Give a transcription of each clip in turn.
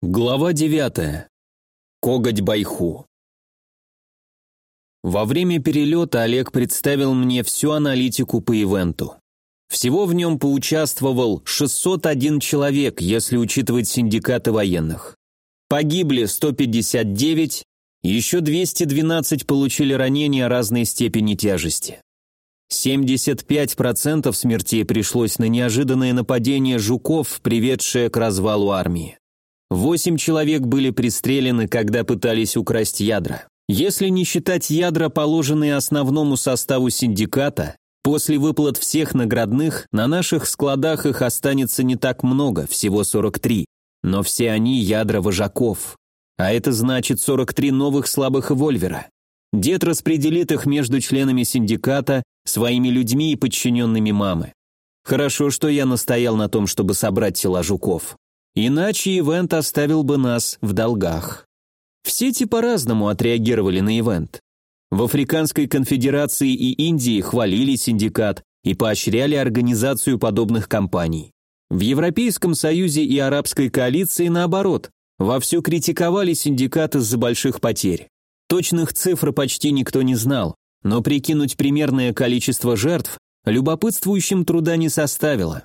Глава 9. Коготь Байху. Во время перелета Олег представил мне всю аналитику по ивенту. Всего в нем поучаствовал 601 человек, если учитывать синдикаты военных. Погибли 159, еще 212 получили ранения разной степени тяжести. 75% смертей пришлось на неожиданное нападение жуков, приведшее к развалу армии. Восемь человек были пристрелены, когда пытались украсть ядра. Если не считать ядра, положенные основному составу синдиката, после выплат всех наградных на наших складах их останется не так много, всего 43. Но все они ядра вожаков. А это значит 43 новых слабых эвольвера. Дед распределит их между членами синдиката, своими людьми и подчиненными мамы. Хорошо, что я настоял на том, чтобы собрать тела жуков. Иначе ивент оставил бы нас в долгах. Все сети по-разному отреагировали на ивент. В Африканской конфедерации и Индии хвалили синдикат и поощряли организацию подобных кампаний. В Европейском Союзе и Арабской коалиции, наоборот, вовсю критиковали синдикат из-за больших потерь. Точных цифр почти никто не знал, но прикинуть примерное количество жертв любопытствующим труда не составило.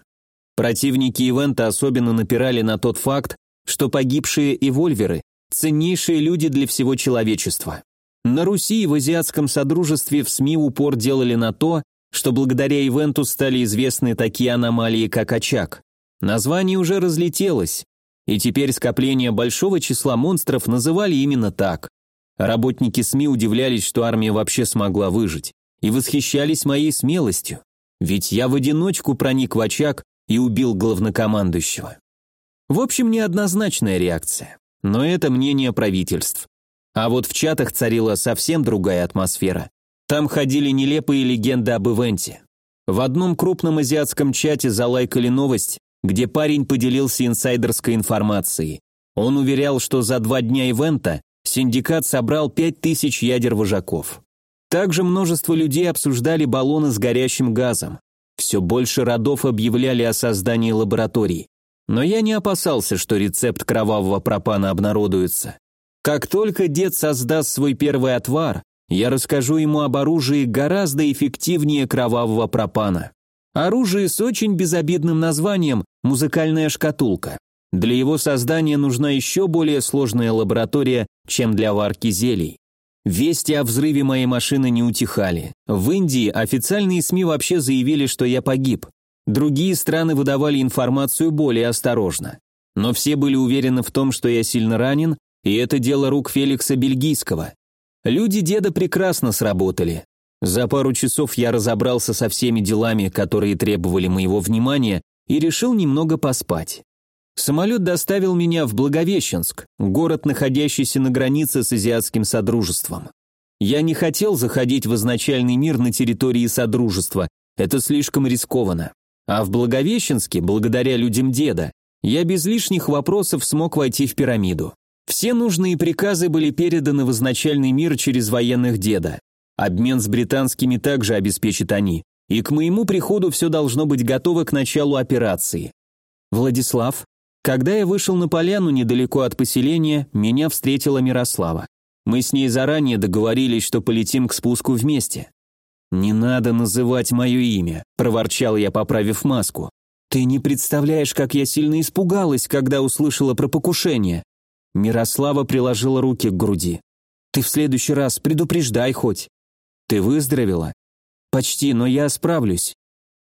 Противники ивента особенно напирали на тот факт, что погибшие эвольверы – ценнейшие люди для всего человечества. На Руси и в Азиатском Содружестве в СМИ упор делали на то, что благодаря ивенту стали известны такие аномалии, как очаг. Название уже разлетелось, и теперь скопление большого числа монстров называли именно так. Работники СМИ удивлялись, что армия вообще смогла выжить, и восхищались моей смелостью. Ведь я в одиночку проник в очаг и убил главнокомандующего. В общем, неоднозначная реакция. Но это мнение правительств. А вот в чатах царила совсем другая атмосфера. Там ходили нелепые легенды об ивенте. В одном крупном азиатском чате залайкали новость, где парень поделился инсайдерской информацией. Он уверял, что за два дня ивента синдикат собрал 5000 ядер вожаков. Также множество людей обсуждали баллоны с горящим газом. Все больше родов объявляли о создании лабораторий. Но я не опасался, что рецепт кровавого пропана обнародуется. Как только дед создаст свой первый отвар, я расскажу ему об оружии гораздо эффективнее кровавого пропана. Оружие с очень безобидным названием «музыкальная шкатулка». Для его создания нужна еще более сложная лаборатория, чем для варки зелий. Вести о взрыве моей машины не утихали. В Индии официальные СМИ вообще заявили, что я погиб. Другие страны выдавали информацию более осторожно. Но все были уверены в том, что я сильно ранен, и это дело рук Феликса Бельгийского. Люди деда прекрасно сработали. За пару часов я разобрался со всеми делами, которые требовали моего внимания, и решил немного поспать. Самолет доставил меня в Благовещенск, город, находящийся на границе с Азиатским Содружеством. Я не хотел заходить в изначальный мир на территории Содружества, это слишком рискованно. А в Благовещенске, благодаря людям деда, я без лишних вопросов смог войти в пирамиду. Все нужные приказы были переданы в изначальный мир через военных деда. Обмен с британскими также обеспечат они. И к моему приходу все должно быть готово к началу операции. Владислав, когда я вышел на поляну недалеко от поселения, меня встретила Мирослава. Мы с ней заранее договорились, что полетим к спуску вместе. «Не надо называть мое имя», – проворчал я, поправив маску. «Ты не представляешь, как я сильно испугалась, когда услышала про покушение». Мирослава приложила руки к груди. «Ты в следующий раз предупреждай хоть». «Ты выздоровела?» «Почти, но я справлюсь.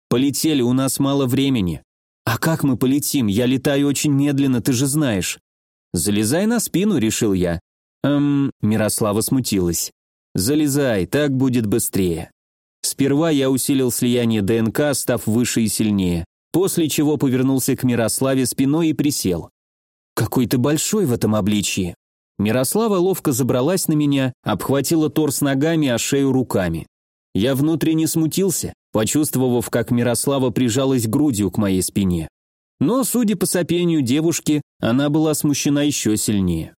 Полетели, у нас мало времени. «А как мы полетим? Я летаю очень медленно, ты же знаешь». «Залезай на спину», — решил я. «Эм...» — Мирослава смутилась. «Залезай, так будет быстрее». Сперва я усилил слияние ДНК, став выше и сильнее, после чего повернулся к Мирославе спиной и присел. «Какой ты большой в этом обличье!» Мирослава ловко забралась на меня, обхватила торс ногами, а шею руками. Я внутренне смутился, почувствовав, как Мирослава прижалась грудью к моей спине. Но, судя по сопению девушки, она была смущена еще сильнее.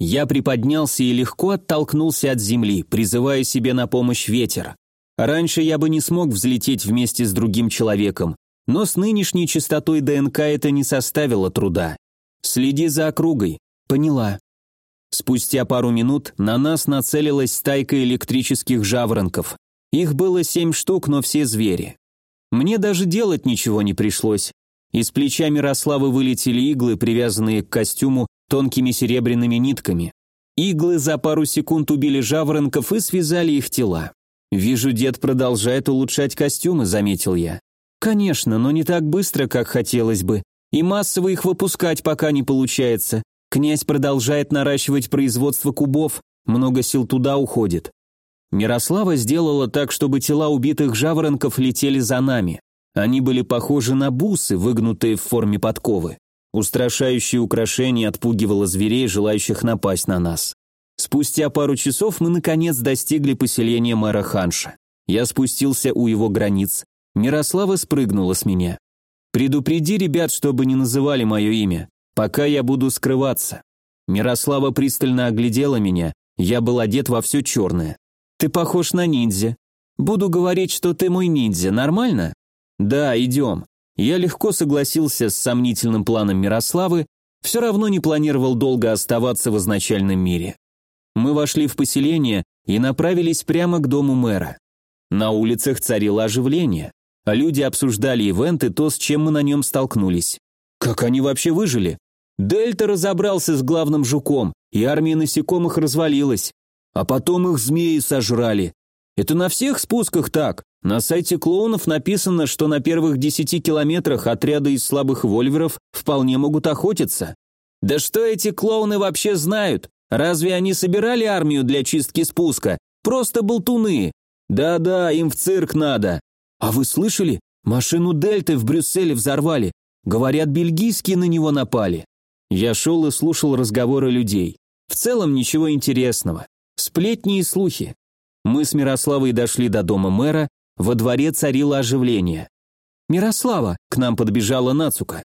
Я приподнялся и легко оттолкнулся от земли, призывая себе на помощь ветер. Раньше я бы не смог взлететь вместе с другим человеком, но с нынешней частотой ДНК это не составило труда. Следи за округой. Поняла. Спустя пару минут на нас нацелилась стайка электрических жаворонков. Их было семь штук, но все звери. Мне даже делать ничего не пришлось. Из плеча Мирославы вылетели иглы, привязанные к костюму тонкими серебряными нитками. Иглы за пару секунд убили жаворонков и связали их тела. «Вижу, дед продолжает улучшать костюмы», — заметил я. «Конечно, но не так быстро, как хотелось бы. И массово их выпускать пока не получается. Князь продолжает наращивать производство кубов, много сил туда уходит. Мирослава сделала так, чтобы тела убитых жаворонков летели за нами. Они были похожи на бусы, выгнутые в форме подковы. Устрашающее украшение отпугивало зверей, желающих напасть на нас. Спустя пару часов мы наконец достигли поселения мэра Ханша. Я спустился у его границ. Мирослава спрыгнула с меня. «Предупреди ребят, чтобы не называли мое имя, пока я буду скрываться». Мирослава пристально оглядела меня, я был одет во все черное. «Ты похож на ниндзя. Буду говорить, что ты мой ниндзя, нормально?» «Да, идем». Я легко согласился с сомнительным планом Мирославы, все равно не планировал долго оставаться в изначальном мире. Мы вошли в поселение и направились прямо к дому мэра. На улицах царило оживление, а люди обсуждали ивенты, то, с чем мы на нем столкнулись. Как они вообще выжили? Дельта разобрался с главным жуком, и армия насекомых развалилась. А потом их змеи сожрали. Это на всех спусках так. На сайте клоунов написано, что на первых десяти километрах отряды из слабых вольверов вполне могут охотиться. Да что эти клоуны вообще знают? Разве они собирали армию для чистки спуска? Просто болтуны. Да-да, им в цирк надо. А вы слышали? Машину Дельты в Брюсселе взорвали. Говорят, бельгийские на него напали. Я шел и слушал разговоры людей. В целом ничего интересного. Сплетни и слухи. Мы с Мирославой дошли до дома мэра, во дворе царило оживление. «Мирослава!» — к нам подбежала Нацука.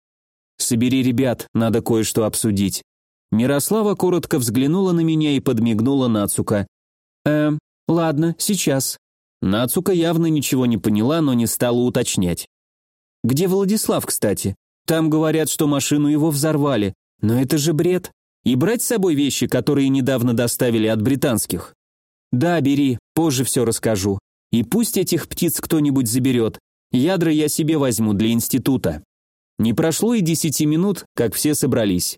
«Собери ребят, надо кое-что обсудить». Мирослава коротко взглянула на меня и подмигнула Нацука. «Эм, ладно, сейчас». Нацука явно ничего не поняла, но не стала уточнять. «Где Владислав, кстати? Там говорят, что машину его взорвали. Но это же бред. И брать с собой вещи, которые недавно доставили от британских?» «Да, бери, позже все расскажу. И пусть этих птиц кто-нибудь заберет. Ядра я себе возьму для института». Не прошло и десяти минут, как все собрались.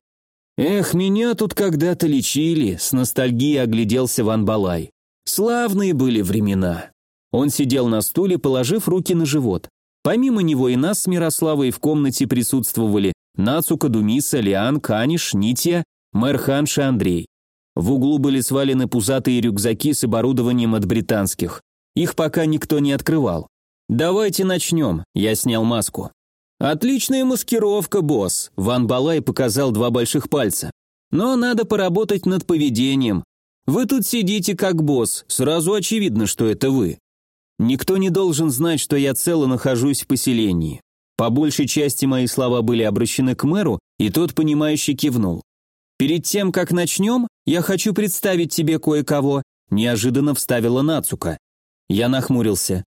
«Эх, меня тут когда-то лечили», — с ностальгией огляделся Ван Балай. «Славные были времена». Он сидел на стуле, положив руки на живот. Помимо него и нас с Мирославой в комнате присутствовали Нацука, Думиса, Лиан, Каниш, Нитья, мэр Ханш и Андрей. В углу были свалены пузатые рюкзаки с оборудованием от британских. Их пока никто не открывал. «Давайте начнем», — я снял маску. «Отличная маскировка, босс», — Ван Балай показал два больших пальца. «Но надо поработать над поведением. Вы тут сидите как босс, сразу очевидно, что это вы. Никто не должен знать, что я цело нахожусь в поселении». По большей части мои слова были обращены к мэру, и тот, понимающе кивнул. «Перед тем, как начнем, я хочу представить тебе кое-кого», неожиданно вставила Нацука. Я нахмурился.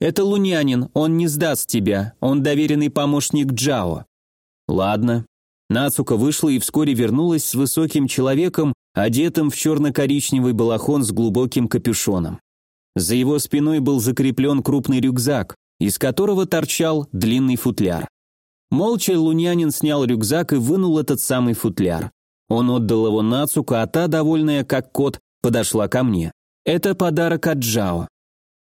«Это лунянин, он не сдаст тебя, он доверенный помощник Джао». «Ладно». Нацука вышла и вскоре вернулась с высоким человеком, одетым в черно-коричневый балахон с глубоким капюшоном. За его спиной был закреплен крупный рюкзак, из которого торчал длинный футляр. Молча лунянин снял рюкзак и вынул этот самый футляр. Он отдал его Нацука, а та, довольная как кот, подошла ко мне. «Это подарок от Джао.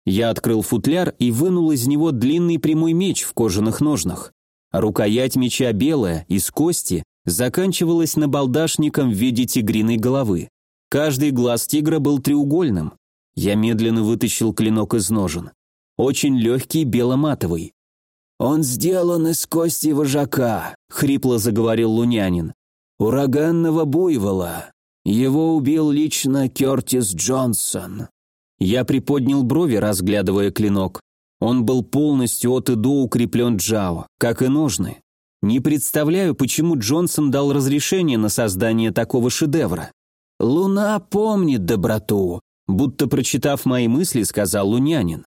Я открыл футляр и вынул из него длинный прямой меч в кожаных ножнах. Рукоять меча белая, из кости, заканчивалась набалдашником в виде тигриной головы. Каждый глаз тигра был треугольным. Я медленно вытащил клинок из ножен. Очень легкий, беломатовый. «Он сделан из кости вожака», — хрипло заговорил лунянин. «Ураганного буйвола. Его убил лично Кертис Джонсон». Я приподнял брови, разглядывая клинок. Он был полностью от и до укреплен Джао, как и ножны. Не представляю, почему Джонсон дал разрешение на создание такого шедевра. Луна помнит доброту, будто прочитав мои мысли, сказал лунянин.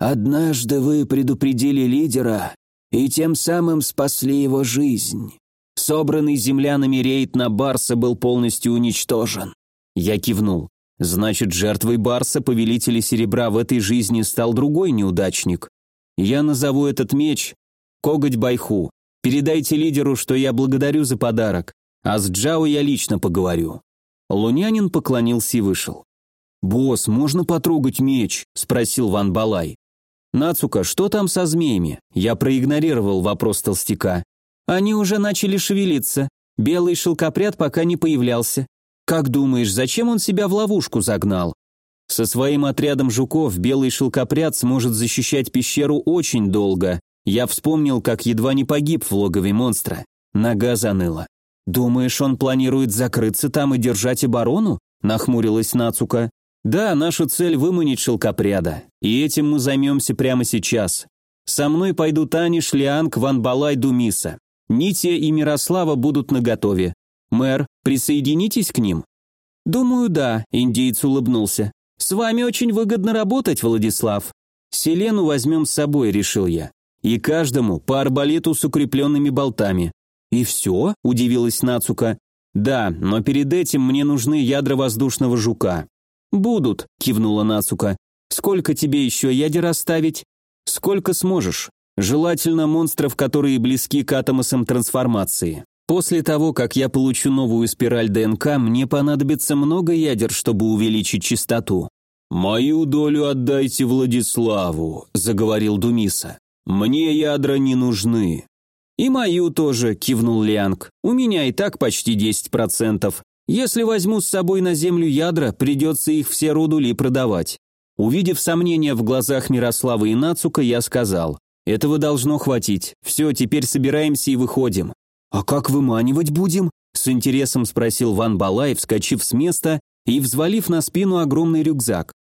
Однажды вы предупредили лидера и тем самым спасли его жизнь. Собранный землянами рейд на Барса был полностью уничтожен. Я кивнул. Значит, жертвой Барса, повелителя серебра, в этой жизни стал другой неудачник. Я назову этот меч Коготь Байху. Передайте лидеру, что я благодарю за подарок, а с Джао я лично поговорю». Лунянин поклонился и вышел. «Босс, можно потрогать меч?» – спросил Ван Балай. «Нацука, что там со змеями?» Я проигнорировал вопрос толстяка. «Они уже начали шевелиться. Белый шелкопряд пока не появлялся. Как думаешь, зачем он себя в ловушку загнал? Со своим отрядом жуков белый шелкопряд сможет защищать пещеру очень долго. Я вспомнил, как едва не погиб в логове монстра. Нога заныла. «Думаешь, он планирует закрыться там и держать оборону?» – нахмурилась Нацука. «Да, наша цель – выманить шелкопряда. И этим мы займемся прямо сейчас. Со мной пойдут Аниш, Лианг, Ван Балай, Думиса. Нития и Мирослава будут наготове. Мэр, присоединитесь к ним?» «Думаю, да», – индейец улыбнулся. «С вами очень выгодно работать, Владислав. Селену возьмем с собой», – решил я. «И каждому по арбалету с укрепленными болтами». «И все?» – удивилась Нацука. «Да, но перед этим мне нужны ядра воздушного жука». «Будут», – кивнула Нацука. «Сколько тебе еще ядер оставить?» «Сколько сможешь. Желательно монстров, которые близки к атомосам трансформации. После того, как я получу новую спираль ДНК, мне понадобится много ядер, чтобы увеличить частоту. «Мою долю отдайте Владиславу», — заговорил Думиса. «Мне ядра не нужны». «И мою тоже», — кивнул Лианг. «У меня и так почти 10%. Если возьму с собой на землю ядра, придется их все родули продавать». Увидев сомнения в глазах Мирослава и Нацука, я сказал, «Этого должно хватить. Все, теперь собираемся и выходим. «А как выманивать будем?» – с интересом спросил Ван Балай, вскочив с места и взвалив на спину огромный рюкзак.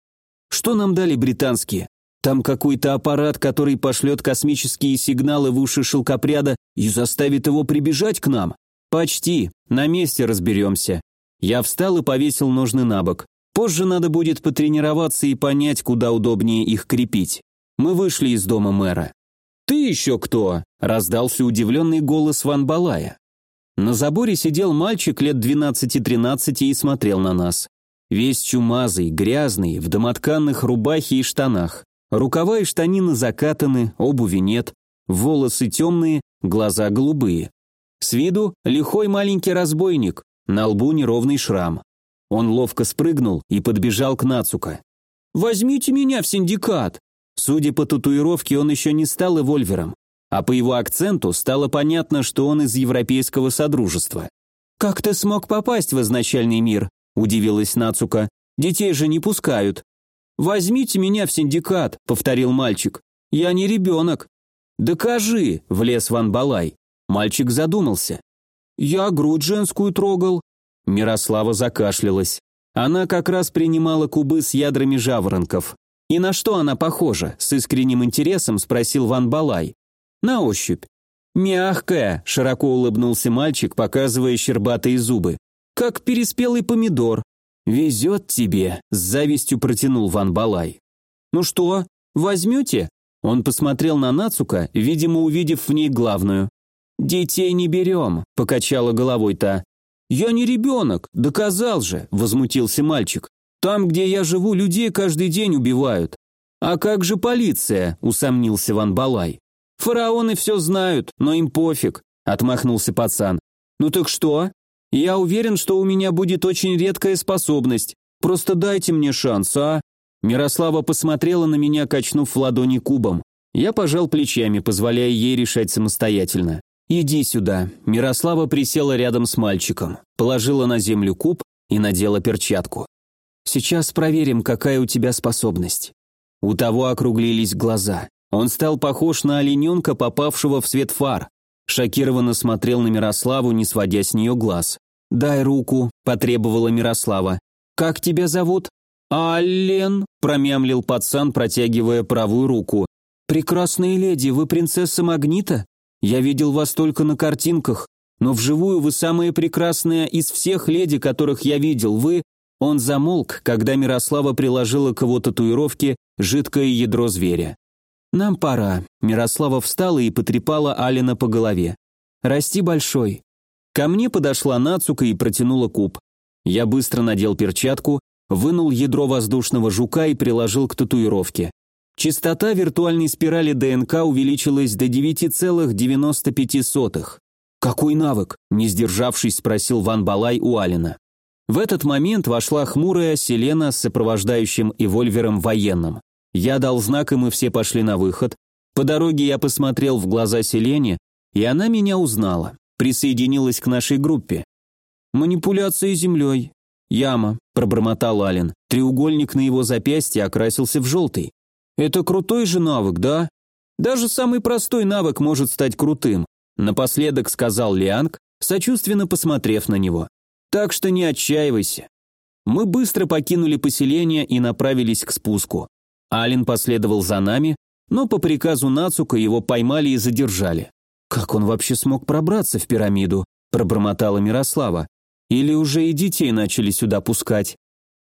«Что нам дали британские? Там какой-то аппарат, который пошлет космические сигналы в уши шелкопряда и заставит его прибежать к нам? Почти, на месте разберемся». Я встал и повесил ножны на бок. Позже надо будет потренироваться и понять, куда удобнее их крепить. Мы вышли из дома мэра. «Ты еще кто?» – раздался удивленный голос Ван Балая. На заборе сидел мальчик лет 12-13 и смотрел на нас. Весь чумазый, грязный, в домотканных рубахе и штанах. Рукава и штанины закатаны, обуви нет, волосы темные, глаза голубые. С виду лихой маленький разбойник, на лбу неровный шрам. Он ловко спрыгнул и подбежал к Нацука. «Возьмите меня в синдикат!» Судя по татуировке, он еще не стал эвольвером, а по его акценту стало понятно, что он из Европейского Содружества. «Как ты смог попасть в изначальный мир?» – удивилась Нацука. «Детей же не пускают». «Возьмите меня в синдикат», – повторил мальчик. «Я не ребенок». «Докажи», – влез Ван Балай. Мальчик задумался. «Я грудь женскую трогал». Мирослава закашлялась. Она как раз принимала кубы с ядрами жаворонков. «И на что она похожа?» – с искренним интересом спросил Ван Балай. «На ощупь». «Мягкая», – широко улыбнулся мальчик, показывая щербатые зубы. «Как переспелый помидор». «Везет тебе», – с завистью протянул Ван Балай. «Ну что, возьмете?» Он посмотрел на Нацука, видимо, увидев в ней главную. «Детей не берем», – покачала головой та. «Я не ребенок, доказал же», – возмутился мальчик. Там, где я живу, людей каждый день убивают. А как же полиция? усомнился Ван Балай. Фараоны все знают, но им пофиг, отмахнулся пацан. Ну так что? Я уверен, что у меня будет очень редкая способность. Просто дайте мне шанс, а? Мирослава посмотрела на меня, качнув в ладони кубом. Я пожал плечами, позволяя ей решать самостоятельно. «Иди сюда». Мирослава присела рядом с мальчиком, положила на землю куб и надела перчатку. Сейчас проверим, какая у тебя способность». У того округлились глаза. Он стал похож на олененка, попавшего в свет фар. Шокированно смотрел на Мирославу, не сводя с нее глаз. «Дай руку», – потребовала Мирослава. «Как тебя зовут?» «Аллен», – промямлил пацан, протягивая правую руку. «Прекрасная леди, вы принцесса Магнита? Я видел вас только на картинках. но вживую вы самая прекрасная из всех леди, которых я видел, вы...» Он замолк, когда Мирослава приложила к его татуировке жидкое ядро зверя. «Нам пора». Мирослава встала и потрепала Алина по голове. «Расти большой». Ко мне подошла Нацука и протянула куб. Я быстро надел перчатку, вынул ядро воздушного жука и приложил к татуировке. Частота виртуальной спирали ДНК увеличилась до 9,95. «Какой навык?» – не сдержавшись, спросил Ван Балай у Алина. В этот момент вошла хмурая Селена с сопровождающим эвольвером военным. Я дал знак, и мы все пошли на выход. По дороге я посмотрел в глаза Селене, и она меня узнала, присоединилась к нашей группе. «Манипуляции землей». «Яма», – пробормотал Ален. Треугольник на его запястье окрасился в желтый. «Это крутой же навык, да?» «Даже самый простой навык может стать крутым», – напоследок сказал Лианг, сочувственно посмотрев на него. Так что не отчаивайся. Мы быстро покинули поселение и направились к спуску. Ален последовал за нами, но по приказу Нацука его поймали и задержали. «Как он вообще смог пробраться в пирамиду?» – пробормотала Мирослава. «Или уже и детей начали сюда пускать?»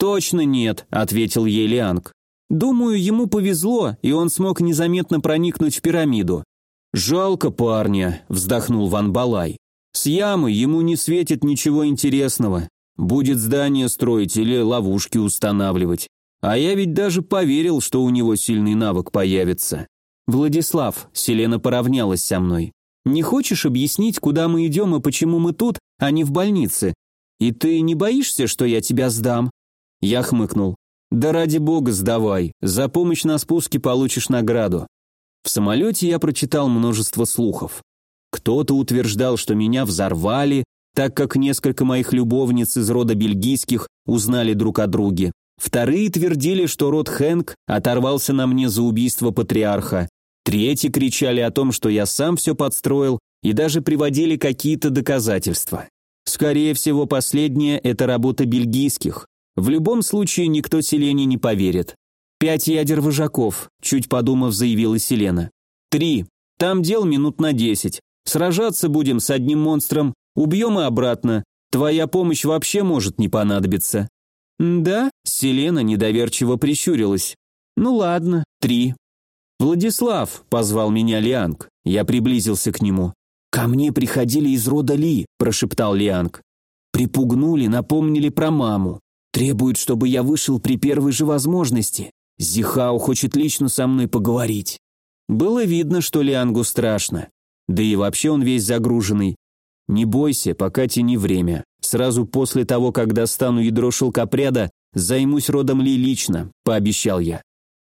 «Точно нет», – ответил ей Лианг. «Думаю, ему повезло, и он смог незаметно проникнуть в пирамиду». «Жалко парня», – вздохнул Ван Балай. С ямы ему не светит ничего интересного. Будет здание строить или ловушки устанавливать. А я ведь даже поверил, что у него сильный навык появится. Владислав, Селена поравнялась со мной. Не хочешь объяснить, куда мы идем и почему мы тут, а не в больнице? И ты не боишься, что я тебя сдам? Я хмыкнул. Да ради бога сдавай, за помощь на спуске получишь награду. В самолете я прочитал множество слухов. Кто-то утверждал, что меня взорвали, так как несколько моих любовниц из рода бельгийских узнали друг о друге. Вторые твердили, что род Хэнк оторвался на мне за убийство патриарха. Третьи кричали о том, что я сам все подстроил, и даже приводили какие-то доказательства. Скорее всего, последнее – это работа бельгийских. В любом случае, никто Селене не поверит. «Пять ядер вожаков», – чуть подумав, заявила Селена. «Три. Там дел минут на десять. Сражаться будем с одним монстром, убьем и обратно. Твоя помощь вообще может не понадобиться». «Да?» – Селена недоверчиво прищурилась. «Ну ладно, три». «Владислав», – позвал меня Лианг. Я приблизился к нему. «Ко мне приходили из рода Ли», – прошептал Лианг. «Припугнули, напомнили про маму. Требуют, чтобы я вышел при первой же возможности. Зихао хочет лично со мной поговорить». Было видно, что Лиангу страшно. Да и вообще он весь загруженный. Не бойся, пока тяни время. Сразу после того, как достану ядро шелкопряда, займусь родом Ли лично, пообещал я.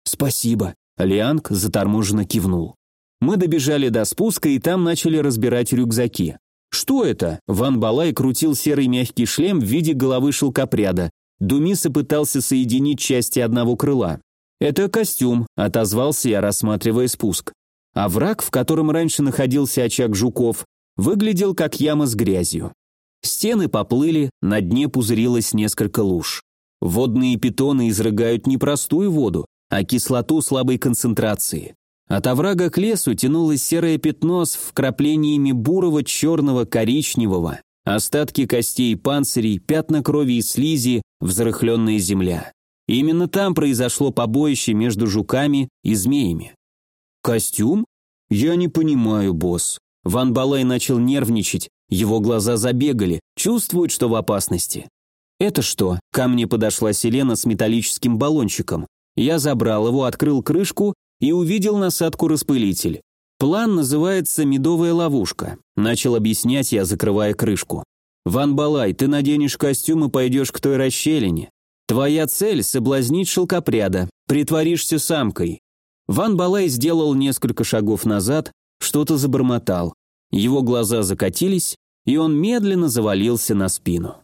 Спасибо. Лианг заторможенно кивнул. Мы добежали до спуска и там начали разбирать рюкзаки. Что это? Ван Балай крутил серый мягкий шлем в виде головы шелкопряда. Думиса пытался соединить части одного крыла. «Это костюм», — отозвался я, рассматривая спуск. А враг, в котором раньше находился очаг жуков, выглядел как яма с грязью. Стены поплыли, на дне пузырилось несколько луж. Водные питоны изрыгают не простую воду, а кислоту слабой концентрации. От оврага к лесу тянулось серое пятно с вкраплениями бурого, черного, коричневого, остатки костей и панцирей, пятна крови и слизи, взрыхленная земля. именно там произошло побоище между жуками и змеями. «Костюм? Я не понимаю, босс». Ван Балай начал нервничать, его глаза забегали, чувствует, что в опасности. «Это что?» Ко мне подошла Селена с металлическим баллончиком. Я забрал его, открыл крышку и увидел насадку-распылитель. План называется «Медовая ловушка», начал объяснять я, закрывая крышку. «Ван Балай, ты наденешь костюм и пойдешь к той расщелине. Твоя цель – соблазнить шелкопряда, притворишься самкой. Ван Балай сделал несколько шагов назад, что-то забормотал. Его глаза закатились, и он медленно завалился на спину.